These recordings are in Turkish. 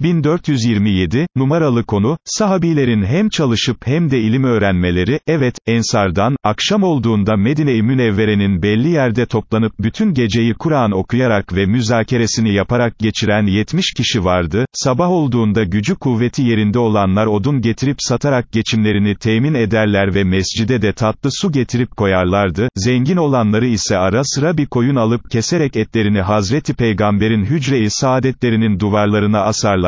1427, numaralı konu, sahabilerin hem çalışıp hem de ilim öğrenmeleri, evet, Ensardan, akşam olduğunda Medine-i Münevvere'nin belli yerde toplanıp bütün geceyi Kur'an okuyarak ve müzakeresini yaparak geçiren 70 kişi vardı, sabah olduğunda gücü kuvveti yerinde olanlar odun getirip satarak geçimlerini temin ederler ve mescide de tatlı su getirip koyarlardı, zengin olanları ise ara sıra bir koyun alıp keserek etlerini Hazreti Peygamber'in hücre-i saadetlerinin duvarlarına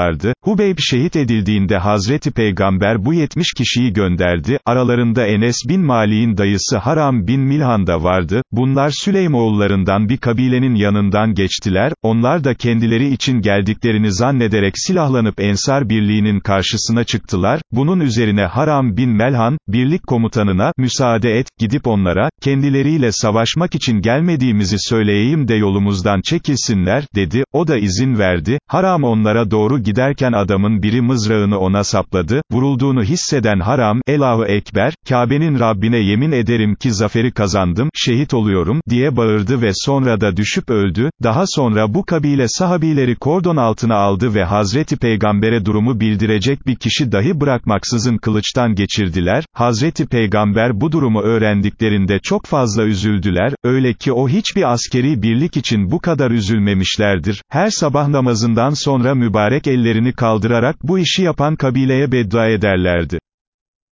asarlardı, Hubeyb şehit edildiğinde Hazreti Peygamber bu 70 kişiyi gönderdi, aralarında Enes bin Malik'in dayısı Haram bin Milhan da vardı, bunlar Süleymoğullarından bir kabilenin yanından geçtiler, onlar da kendileri için geldiklerini zannederek silahlanıp Ensar birliğinin karşısına çıktılar, bunun üzerine Haram bin Melhan, birlik komutanına, müsaade et, gidip onlara, kendileriyle savaşmak için gelmediğimizi söyleyeyim de yolumuzdan çekilsinler, dedi, o da izin verdi, Haram onlara doğru giderken adamın biri mızrağını ona sapladı, vurulduğunu hisseden Haram, Elahu Ekber, Kabe'nin Rabbine yemin ederim ki zaferi kazandım, şehit oluyorum, diye bağırdı ve sonra da düşüp öldü, daha sonra bu kabile sahabileri kordon altına aldı ve Hazreti Peygamber'e durumu bildirecek bir kişi dahi bırakmaksızın kılıçtan geçirdiler, Hazreti Peygamber bu durumu öğrendiklerinde çok fazla üzüldüler, öyle ki o hiçbir askeri birlik için bu kadar üzülmemişlerdir, her sabah namazından sonra mübarek ellerini kaldırarak bu işi yapan kabileye beddua ederlerdi.